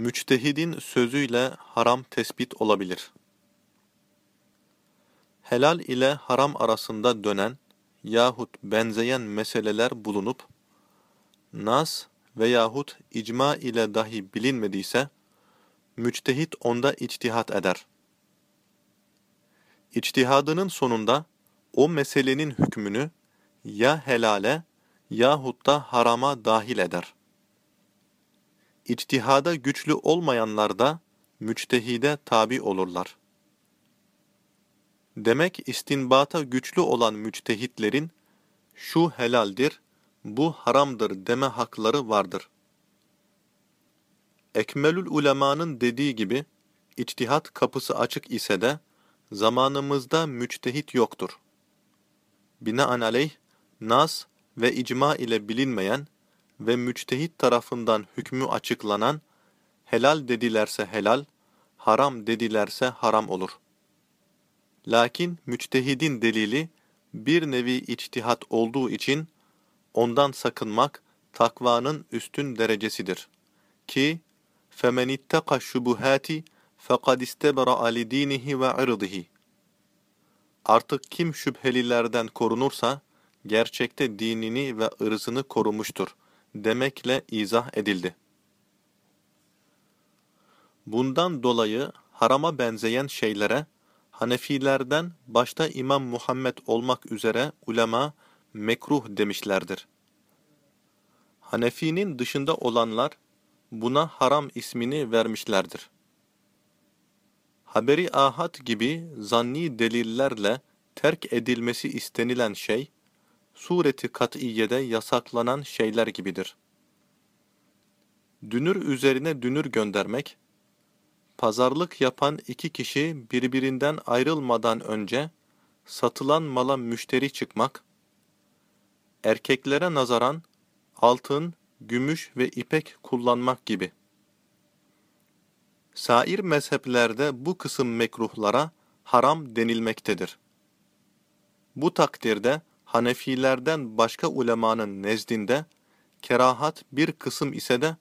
Müçtehidin sözüyle haram tespit olabilir. Helal ile haram arasında dönen yahut benzeyen meseleler bulunup, nas veyahut icma ile dahi bilinmediyse, müçtehit onda içtihat eder. İçtihadının sonunda o meselenin hükmünü ya helale yahut da harama dahil eder. İçtihada güçlü olmayanlar da müçtehide tabi olurlar. Demek istinbata güçlü olan müçtehitlerin şu helaldir, bu haramdır deme hakları vardır. Ekmelül ulemanın dediği gibi, içtihat kapısı açık ise de, zamanımızda müçtehit yoktur. Binaenaleyh, nas ve icma ile bilinmeyen ve müçtehit tarafından hükmü açıklanan, helal dedilerse helal, haram dedilerse haram olur. Lakin müçtehidin delili bir nevi içtihat olduğu için ondan sakınmak takvanın üstün derecesidir. Ki فَمَنِ اتَّقَ الشُّبُهَاتِ فَقَدْ اسْتَبْرَأَ لِد۪ينِهِ وَعِرْضِهِ Artık kim şüphelilerden korunursa, gerçekte dinini ve ırzını korumuştur demekle izah edildi. Bundan dolayı harama benzeyen şeylere Hanefilerden başta İmam Muhammed olmak üzere ulema mekruh demişlerdir. Hanefi'nin dışında olanlar buna haram ismini vermişlerdir. Haberi ahad gibi zanni delillerle terk edilmesi istenilen şey, sureti kat'iyede yasaklanan şeyler gibidir. Dünür üzerine dünür göndermek, pazarlık yapan iki kişi birbirinden ayrılmadan önce satılan mala müşteri çıkmak, erkeklere nazaran altın, gümüş ve ipek kullanmak gibi. Sair mezheplerde bu kısım mekruhlara haram denilmektedir. Bu takdirde Hanefilerden başka ulemanın nezdinde kerahat bir kısım ise de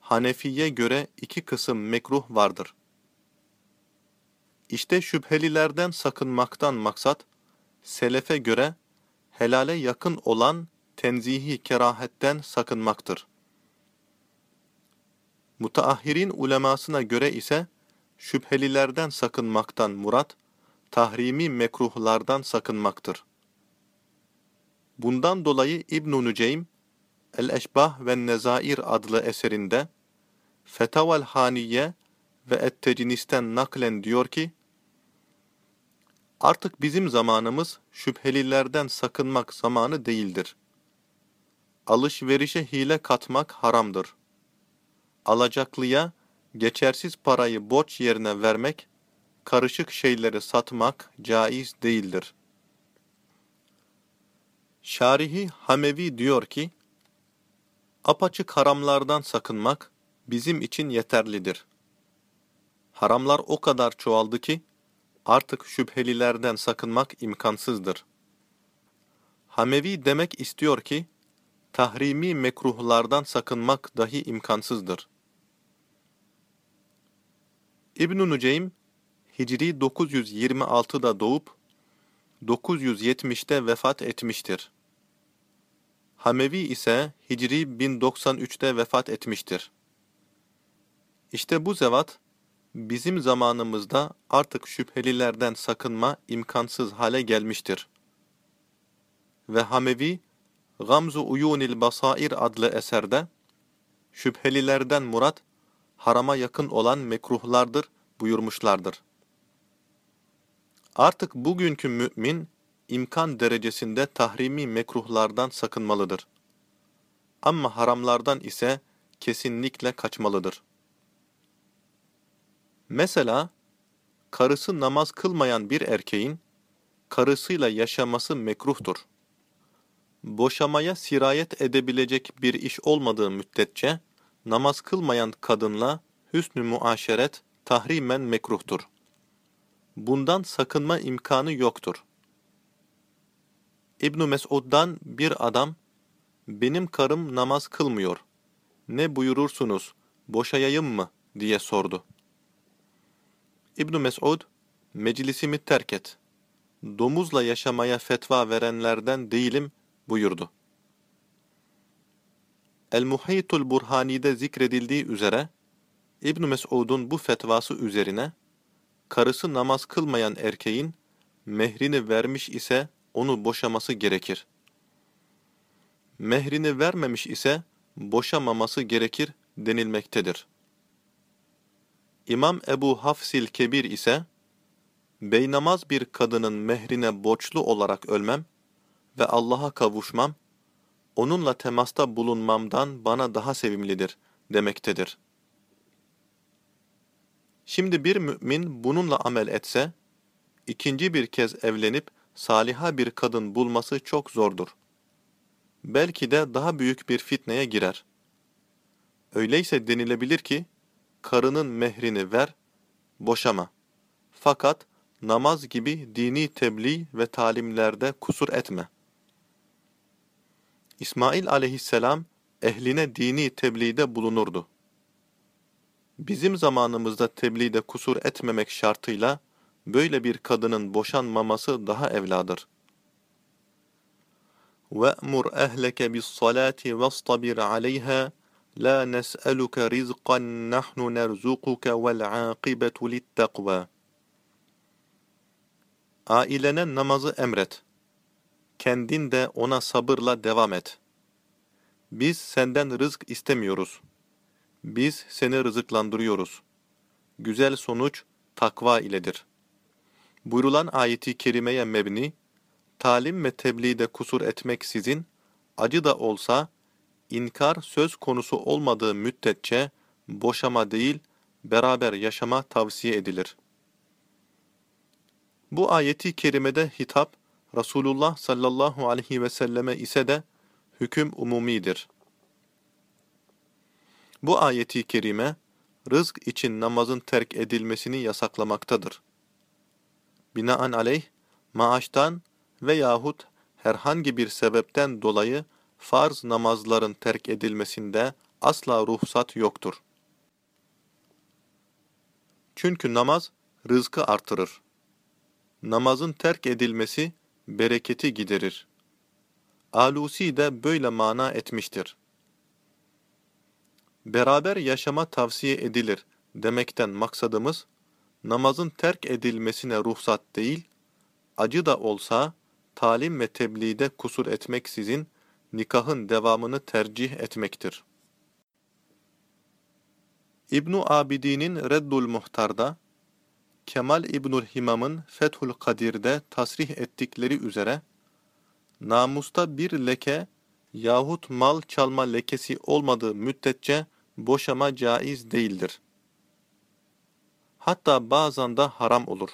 Hanefiye göre iki kısım mekruh vardır. İşte şüphelilerden sakınmaktan maksat, selefe göre helale yakın olan tenzihi kerahetten sakınmaktır. Mutaahhirin ulemasına göre ise şüphelilerden sakınmaktan murat, tahrimi mekruhlardan sakınmaktır. Bundan dolayı İbn-i Nüceym, El-Eşbah ve Nezair adlı eserinde Fetaval Haniye ve Et-Tecinisten naklen diyor ki, Artık bizim zamanımız şüphelilerden sakınmak zamanı değildir. Alışverişe hile katmak haramdır. Alacaklıya geçersiz parayı borç yerine vermek, karışık şeyleri satmak caiz değildir. Şarihi Hamevi diyor ki, apaçık haramlardan sakınmak bizim için yeterlidir. Haramlar o kadar çoğaldı ki, artık şüphelilerden sakınmak imkansızdır. Hamevi demek istiyor ki, tahrimi mekruhlardan sakınmak dahi imkansızdır. İbn-i Nuceym, Hicri 926'da doğup, 970'te vefat etmiştir. Hamevi ise Hicri 1093'te vefat etmiştir. İşte bu zevat, bizim zamanımızda artık şüphelilerden sakınma imkansız hale gelmiştir. Ve Hamevi, Gamzu Uyunil Basair adlı eserde, şüphelilerden murat, harama yakın olan mekruhlardır buyurmuşlardır. Artık bugünkü mümin, imkan derecesinde tahrimi mekruhlardan sakınmalıdır. Ama haramlardan ise kesinlikle kaçmalıdır. Mesela, karısı namaz kılmayan bir erkeğin, karısıyla yaşaması mekruhtur. Boşamaya sirayet edebilecek bir iş olmadığı müddetçe, namaz kılmayan kadınla hüsnü muaşeret tahrimen mekruhtur. Bundan sakınma imkanı yoktur. İbn Mesud'dan bir adam, benim karım namaz kılmıyor. Ne buyurursunuz, boşayayım mı? diye sordu. İbn Mes'ud, meclisimi terk et. Domuzla yaşamaya fetva verenlerden değilim buyurdu. El-Muhaytul Burhani'de zikredildiği üzere, İbn Mes'ud'un bu fetvası üzerine, karısı namaz kılmayan erkeğin, mehrini vermiş ise onu boşaması gerekir. Mehrini vermemiş ise boşamaması gerekir denilmektedir. İmam Ebu Hafsil Kebir ise, Beynamaz bir kadının mehrine borçlu olarak ölmem ve Allah'a kavuşmam, onunla temasta bulunmamdan bana daha sevimlidir demektedir. Şimdi bir mümin bununla amel etse, ikinci bir kez evlenip saliha bir kadın bulması çok zordur. Belki de daha büyük bir fitneye girer. Öyleyse denilebilir ki, karının mehrini ver, boşama. Fakat namaz gibi dini tebliğ ve talimlerde kusur etme. İsmail aleyhisselam ehline dini tebliğde bulunurdu. Bizim zamanımızda tebliğde kusur etmemek şartıyla böyle bir kadının boşanmaması daha evladır. وَأْمُرْ أَهْلَكَ بِالصَّلَاةِ وَاصْطَبِرْ عَلَيْهَا لَا نَسْأَلُكَ رِزْقًا نَحْنُ نَرْزُقُكَ وَالْعَاقِبَةُ لِلتَّقْوَى Ailene namazı emret. Kendin de ona sabırla devam et. Biz senden rızk istemiyoruz. Biz seni rızıklandırıyoruz. Güzel sonuç takva iledir. Buyurulan ayeti kerimeye mebni, talim ve tebliğde kusur etmek sizin, acı da olsa, inkar söz konusu olmadığı müddetçe, boşama değil, beraber yaşama tavsiye edilir. Bu ayeti kerimede hitap, Resulullah sallallahu aleyhi ve selleme ise de hüküm umumidir. Bu ayeti kerime, rızk için namazın terk edilmesini yasaklamaktadır. Binaenaleyh, maaştan veyahut herhangi bir sebepten dolayı farz namazların terk edilmesinde asla ruhsat yoktur. Çünkü namaz rızkı artırır. Namazın terk edilmesi bereketi giderir. Alusi de böyle mana etmiştir. Beraber yaşama tavsiye edilir demekten maksadımız, namazın terk edilmesine ruhsat değil, acı da olsa, talim ve tebliğde kusur etmeksizin, nikahın devamını tercih etmektir. İbnu Abidin'in Reddul Muhtar'da, Kemal İbnül Himam'ın Fethül Kadir'de tasrih ettikleri üzere, namusta bir leke yahut mal çalma lekesi olmadığı müddetçe boşama caiz değildir. Hatta bazen de haram olur.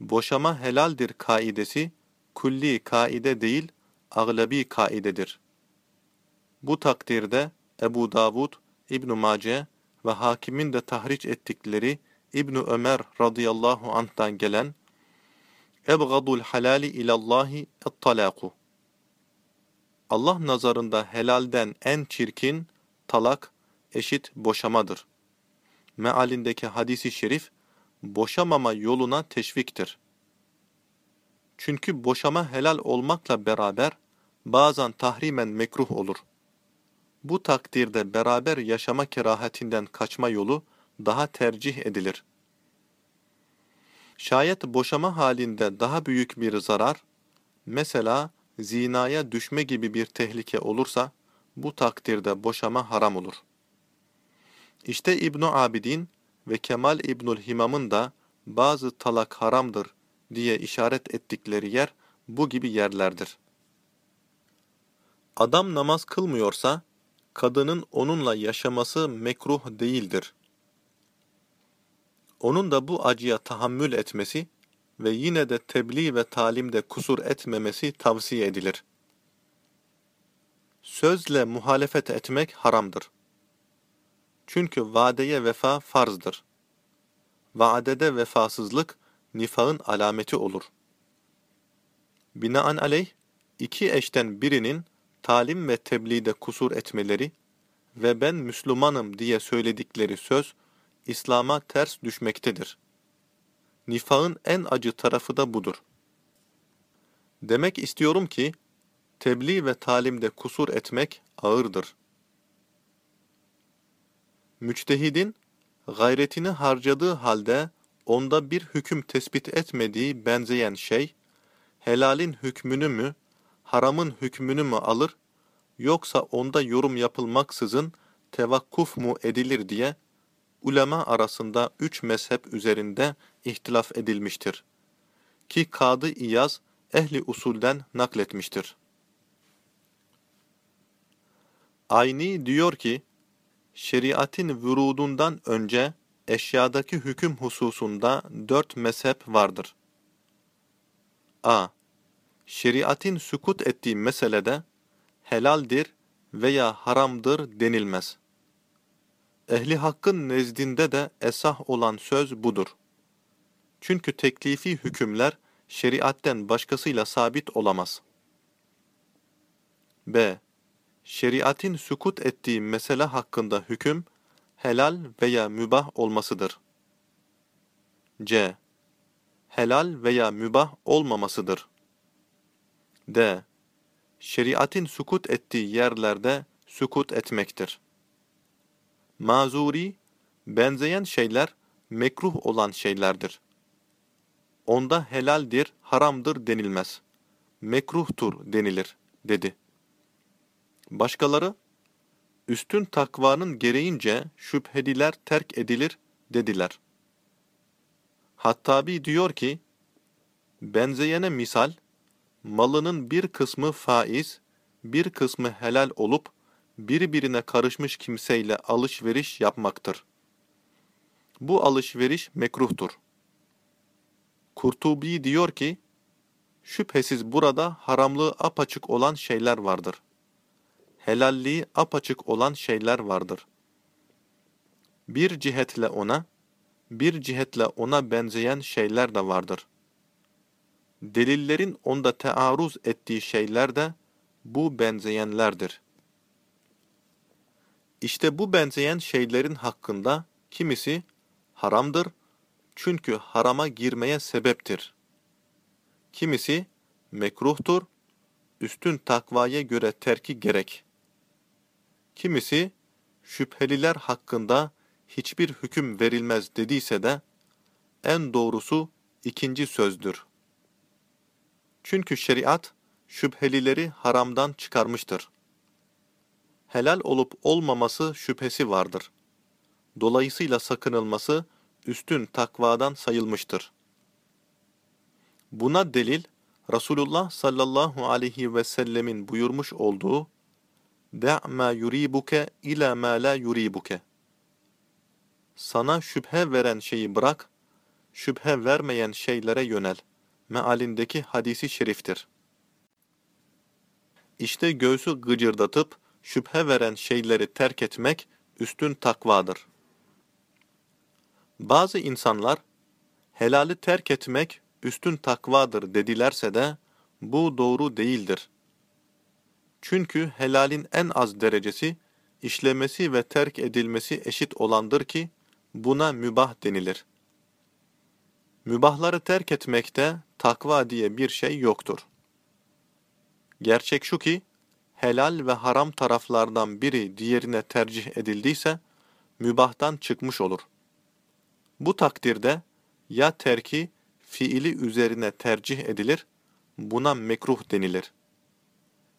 Boşama helaldir kaidesi, kulli kaide değil, aglabi kaidedir. Bu takdirde Ebu Davud, İbn Mace ve hakimin de tahriç ettikleri İbn Ömer radıyallahu anh'tan gelen Ebgadul halali ilallahi et-talaku Allah nazarında helalden en çirkin talak eşit boşamadır. Mealindeki hadisi şerif boşamama yoluna teşviktir. Çünkü boşama helal olmakla beraber bazen tahrimen mekruh olur. Bu takdirde beraber yaşama kerahatinden kaçma yolu daha tercih edilir. Şayet boşama halinde daha büyük bir zarar, mesela zinaya düşme gibi bir tehlike olursa, bu takdirde boşama haram olur. İşte ibn Abidin ve Kemal İbnül Himam'ın da bazı talak haramdır diye işaret ettikleri yer bu gibi yerlerdir. Adam namaz kılmıyorsa, kadının onunla yaşaması mekruh değildir. Onun da bu acıya tahammül etmesi ve yine de tebliğ ve talimde kusur etmemesi tavsiye edilir. Sözle muhalefet etmek haramdır. Çünkü vadeye vefa farzdır. Vaadede vefasızlık nifağın alameti olur. Binaenaleyh, iki eşten birinin talim ve tebliğde kusur etmeleri ve ben Müslümanım diye söyledikleri söz, İslam'a ters düşmektedir. Nifağın en acı tarafı da budur. Demek istiyorum ki, tebliğ ve talimde kusur etmek ağırdır. Müçtehidin, gayretini harcadığı halde onda bir hüküm tespit etmediği benzeyen şey, helalin hükmünü mü, haramın hükmünü mü alır, yoksa onda yorum yapılmaksızın tevakkuf mu edilir diye ulema arasında üç mezhep üzerinde ihtilaf edilmiştir. Ki Kadı İyaz ehli usulden nakletmiştir. Ayni diyor ki, şeriatin vurudundan önce eşyadaki hüküm hususunda dört mezhep vardır. a. Şeriatin sükut ettiği meselede helaldir veya haramdır denilmez. Ehli hakkın nezdinde de esah olan söz budur. Çünkü teklifi hükümler şeriatten başkasıyla sabit olamaz. b. Şeriatin sükut ettiği mesele hakkında hüküm, helal veya mübah olmasıdır. c. Helal veya mübah olmamasıdır. d. Şeriatin sükut ettiği yerlerde sükut etmektir. Mazuri, benzeyen şeyler mekruh olan şeylerdir. Onda helaldir, haramdır denilmez. Mekruhtur denilir, dedi. Başkaları, üstün takvanın gereğince şüpheliler terk edilir, dediler. Hattabi diyor ki, benzeyene misal, malının bir kısmı faiz, bir kısmı helal olup, birbirine karışmış kimseyle alışveriş yapmaktır. Bu alışveriş mekruhtur. Kurtubi diyor ki, şüphesiz burada haramlığı apaçık olan şeyler vardır. Helalliği apaçık olan şeyler vardır. Bir cihetle ona, bir cihetle ona benzeyen şeyler de vardır. Delillerin onda tearuz ettiği şeyler de bu benzeyenlerdir.'' İşte bu benzeyen şeylerin hakkında kimisi haramdır çünkü harama girmeye sebeptir. Kimisi mekruhtur, üstün takvaya göre terki gerek. Kimisi şüpheliler hakkında hiçbir hüküm verilmez dediyse de en doğrusu ikinci sözdür. Çünkü şeriat şüphelileri haramdan çıkarmıştır helal olup olmaması şüphesi vardır. Dolayısıyla sakınılması üstün takvadan sayılmıştır. Buna delil Resulullah sallallahu aleyhi ve sellemin buyurmuş olduğu "Da' ma yuribuke ila ma la yuribuke." Sana şüphe veren şeyi bırak, şüphe vermeyen şeylere yönel. Mealindeki hadisi şeriftir. İşte göğsü gıcırdatıp şüphe veren şeyleri terk etmek üstün takvadır. Bazı insanlar, helali terk etmek üstün takvadır dedilerse de, bu doğru değildir. Çünkü helalin en az derecesi, işlemesi ve terk edilmesi eşit olandır ki, buna mübah denilir. Mübahları terk etmekte takva diye bir şey yoktur. Gerçek şu ki, helal ve haram taraflardan biri diğerine tercih edildiyse, mübahtan çıkmış olur. Bu takdirde ya terki fiili üzerine tercih edilir, buna mekruh denilir.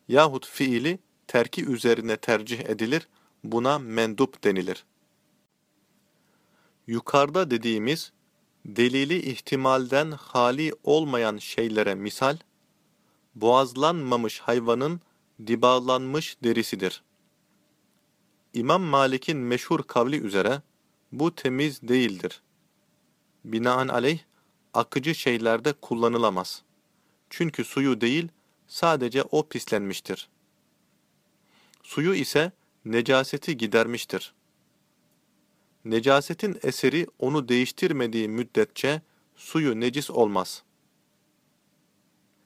Yahut fiili terki üzerine tercih edilir, buna mendup denilir. Yukarıda dediğimiz, delili ihtimalden hali olmayan şeylere misal, boğazlanmamış hayvanın dibalanmış derisidir. İmam Malik'in meşhur kavli üzere bu temiz değildir. Binaenaleyh akıcı şeylerde kullanılamaz. Çünkü suyu değil sadece o pislenmiştir. Suyu ise necaseti gidermiştir. Necasetin eseri onu değiştirmediği müddetçe suyu necis olmaz.''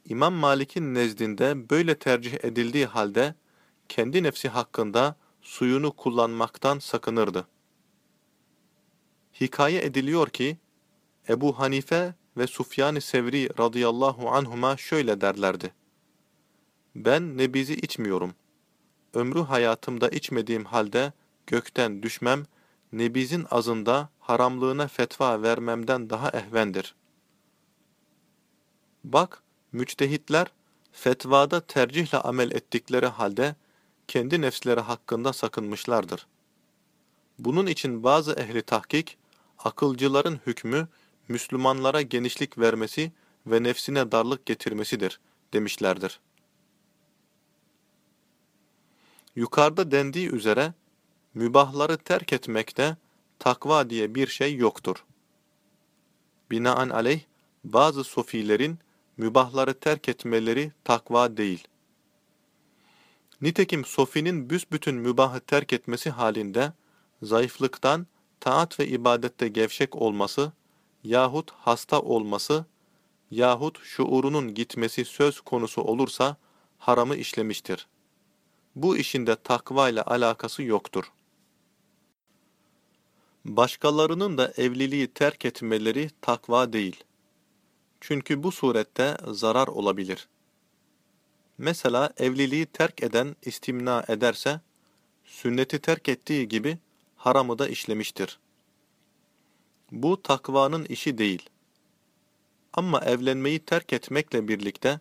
İmam Malik'in nezdinde böyle tercih edildiği halde kendi nefsi hakkında suyunu kullanmaktan sakınırdı. Hikaye ediliyor ki, Ebu Hanife ve Sufyan-ı Sevri radıyallahu anhuma şöyle derlerdi. Ben nebizi içmiyorum. Ömrü hayatımda içmediğim halde gökten düşmem, nebizin azında haramlığına fetva vermemden daha ehvendir. Bak, müçtehitler, fetvada tercihle amel ettikleri halde, kendi nefsleri hakkında sakınmışlardır. Bunun için bazı ehli tahkik, akılcıların hükmü, Müslümanlara genişlik vermesi ve nefsine darlık getirmesidir, demişlerdir. Yukarıda dendiği üzere, mübahları terk etmekte takva diye bir şey yoktur. Binaenaleyh, bazı sofilerin mübahları terk etmeleri takva değil. Nitekim sofinin büsbütün mübahı terk etmesi halinde, zayıflıktan, taat ve ibadette gevşek olması, yahut hasta olması, yahut şuurunun gitmesi söz konusu olursa, haramı işlemiştir. Bu işinde takva ile alakası yoktur. Başkalarının da evliliği terk etmeleri takva değil. Çünkü bu surette zarar olabilir. Mesela evliliği terk eden istimna ederse, sünneti terk ettiği gibi haramı da işlemiştir. Bu takvanın işi değil. Ama evlenmeyi terk etmekle birlikte,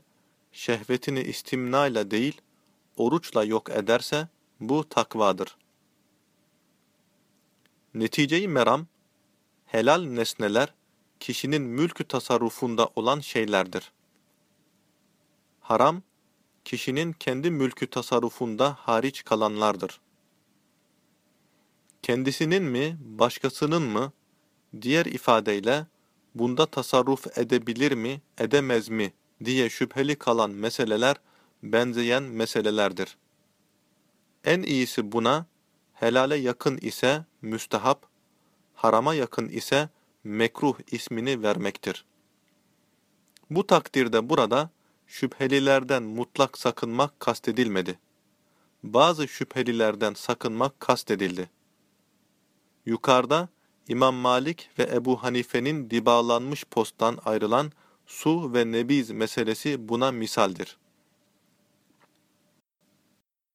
şehvetini istimnayla değil, oruçla yok ederse, bu takvadır. Neticeyi meram, helal nesneler, kişinin mülkü tasarrufunda olan şeylerdir. Haram, kişinin kendi mülkü tasarrufunda hariç kalanlardır. Kendisinin mi, başkasının mı, diğer ifadeyle, bunda tasarruf edebilir mi, edemez mi diye şüpheli kalan meseleler, benzeyen meselelerdir. En iyisi buna, helale yakın ise müstehap, harama yakın ise mekruh ismini vermektir. Bu takdirde burada şüphelilerden mutlak sakınmak kastedilmedi. Bazı şüphelilerden sakınmak kastedildi. Yukarıda İmam Malik ve Ebu Hanife'nin dibalanmış posttan ayrılan su ve nebiz meselesi buna misaldir.